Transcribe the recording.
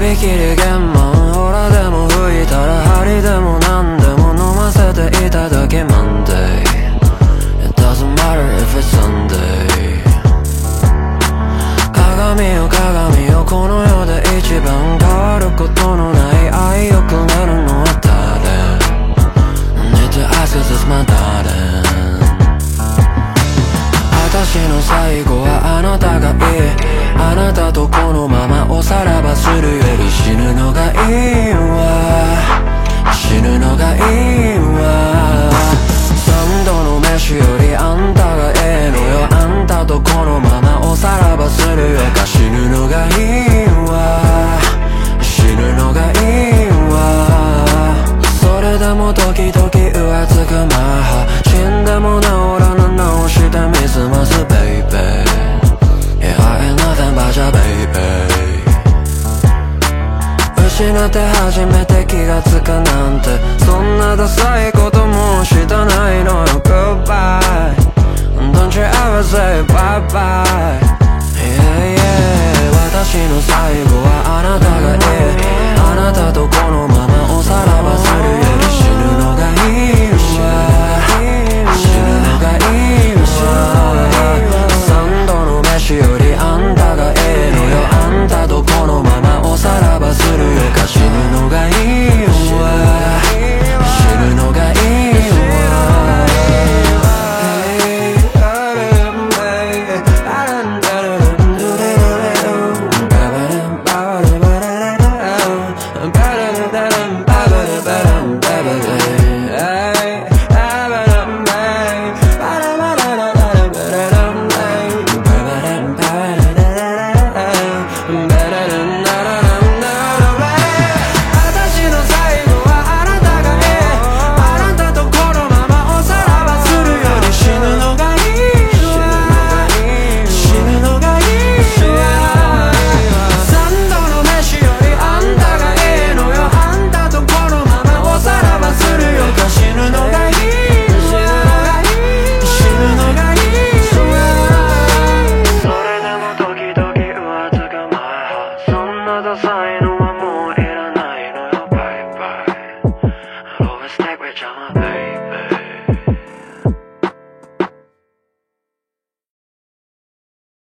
限満ほらでも吹いたら針でも何でも飲ませていただけ Monday It doesn't matter if it's Sunday. 鏡よ鏡よこの世で一番変わることのない愛よくなるのは誰？Need to ask is this my darling? 私の最後はあなたがいい。あなたのがいいわ。三度の飯よりあんたがええのよ。あんたとこのままおさらばするよ。か死ぬのがいいわ。死ぬのがいいわ。それでも時々浮つくマハ死んでも治らぬ直してみすます baby Yeah I ain't nothing but your baby 失って初めて気がつくない浅いことも知らないのよ Goodbye Don't you ever say bye bye